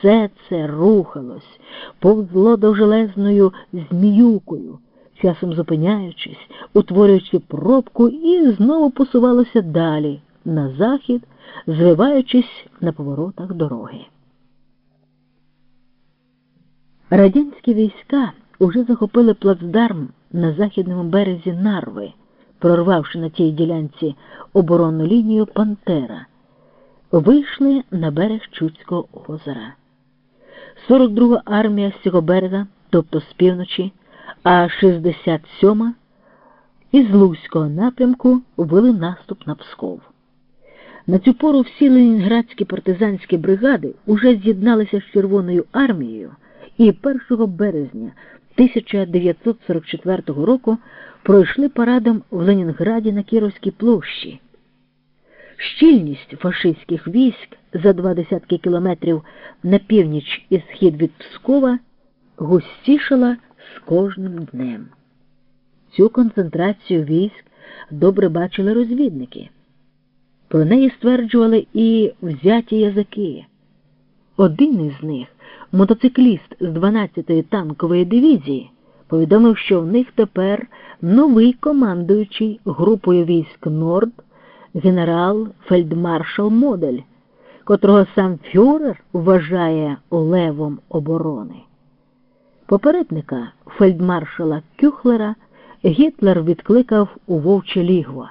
все це рухалось, повзло довжелезною зміюкою, часом зупиняючись, утворюючи пробку і знову посувалося далі, на захід, звиваючись на поворотах дороги. Радянські війська уже захопили плацдарм на західному березі Нарви, прорвавши на тій ділянці оборонну лінію Пантера, вийшли на берег Чудського озера. 42-га армія з цього берега, тобто з півночі, а 67-ма із Луцького напрямку вели наступ на Псков. На цю пору всі ленінградські партизанські бригади уже з'єдналися з Червоною армією і 1 березня 1944 року пройшли парадом в Ленінграді на Кіровській площі. Щільність фашистських військ за два десятки кілометрів на північ і схід від Пскова густішала з кожним днем. Цю концентрацію військ добре бачили розвідники. Про неї стверджували і взяті язики. Один із них, мотоцикліст з 12-ї танкової дивізії, повідомив, що в них тепер новий командуючий групою військ Норд генерал фельдмаршал Модель, котрого сам Фюрер вважає левом оборони. Попередника фельдмаршала Кюхлера Гітлер відкликав у Вовче Лігво,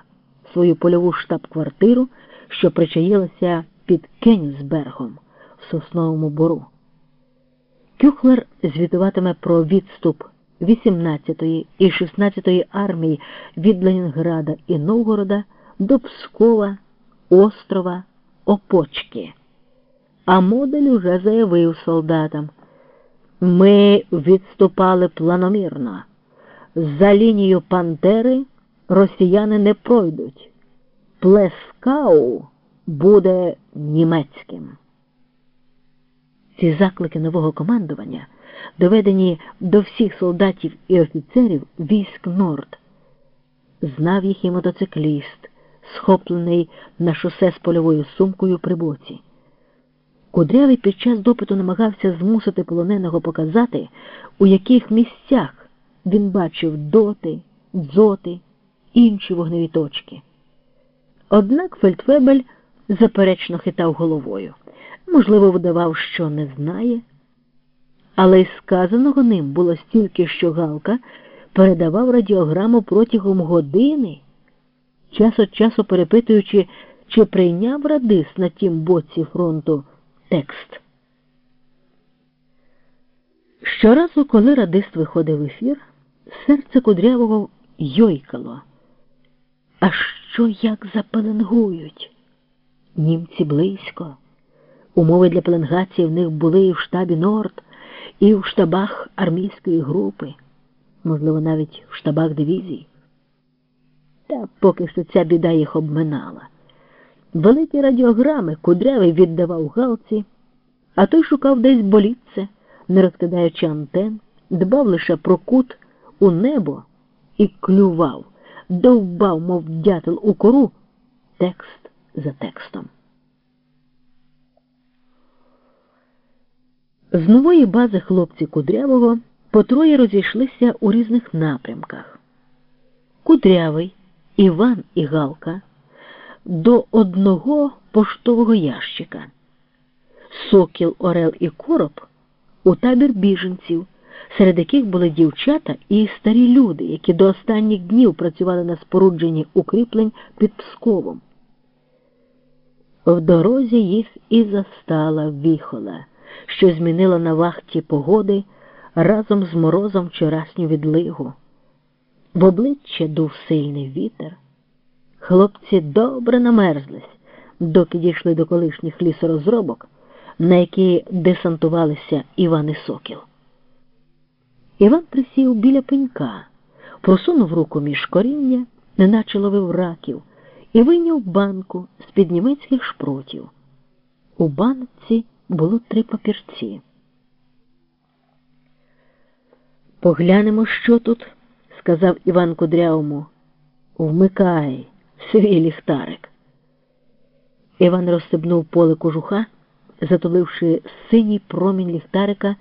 свою польову штаб-квартиру, що причаїлася під Кенігсбергом в Сосновому Бору. Кюхлер звітуватиме про відступ 18-ї і 16-ї армії від Ленінграда і Новгорода до Пскова, острова, Опочки. А модель уже заявив солдатам. Ми відступали планомірно. За лінію Пантери росіяни не пройдуть. Плескау буде німецьким. Ці заклики нового командування доведені до всіх солдатів і офіцерів військ Норд. Знав їх і мотоцикліст, схоплений на шосе з польовою сумкою при боці. Кудрявий під час допиту намагався змусити полоненого показати, у яких місцях він бачив доти, дзоти, інші вогневі точки. Однак Фельдфебель заперечно хитав головою, можливо, видавав, що не знає, але й сказаного ним було стільки, що Галка передавав радіограму протягом години, час від часу перепитуючи, чи прийняв радис на тім боці фронту текст. Щоразу, коли радист виходив в ефір, серце кудрявого йойкало. А що як запеленгують? Німці близько. Умови для пеленгації в них були і в штабі Норд, і в штабах армійської групи, можливо, навіть в штабах дивізій. Та поки що ця біда їх обминала. Великі радіограми кудрявий віддавав галці, а той шукав десь болітце, не розкидаючи антен, дбав лише про кут у небо і клював, довбав, мов дятел у кору, текст за текстом. З нової бази хлопці Кудрявого по троє розійшлися у різних напрямках. Кудрявий, Іван і Галка до одного поштового ящика. Сокіл, Орел і Короб у табір біженців, серед яких були дівчата і старі люди, які до останніх днів працювали на спорудженні укріплень під Псковом. В дорозі їх і застала віхола, що змінила на вахті погоди разом з морозом вчорашню відлигу. В обличчя дув сильний вітер. Хлопці добре намерзлись, доки дійшли до колишніх лісорозробок, на які десантувалися Іван і Сокіл. Іван присів біля пенька, просунув руку між коріння, неначе ловив раків, і вийняв банку з під німецьких шпротів. У банці було три папірці. Поглянемо, що тут, сказав Іван Кудрявому. Вмикай свій ліхтарик. Іван розсибнув поле кожуха затуливши синій промінь ліхтарика